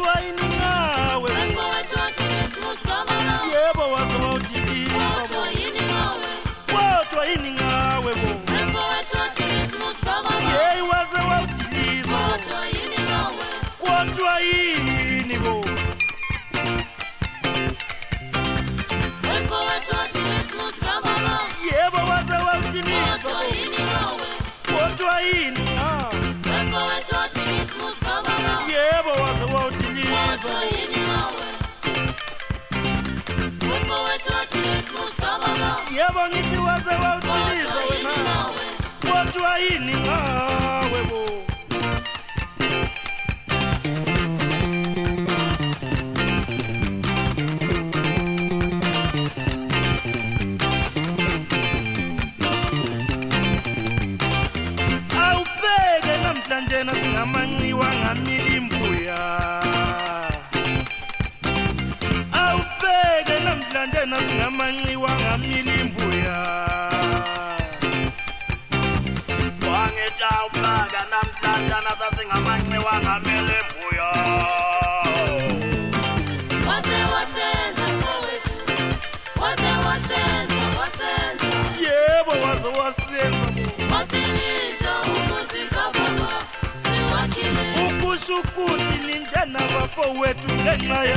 kodwa ini ngawe Wembo wetu Atilismus Kamala. yebo waze wawudiliza Kodwa yini ngawe? kodwa ini ngawe bo. Wembo wetu Atilismus Kamala. yeyi Kamala. yebo ngithi waze yini wena kodwa yini ngawe bo awubheke namhlanje singamanxiwa awubheke namhlanje nasingamanxiwa ngamilimbuya wangithi awubheke namhlanje nasasingamanxiwa ngamilimbuya Wase wasenza mfowethu. Wase wasenza wasenza. yebo waze wasenza bo Watiliza umuzi kababa. Siwakile. ukusho ukuthi ninjena bafowethu ngenxa ya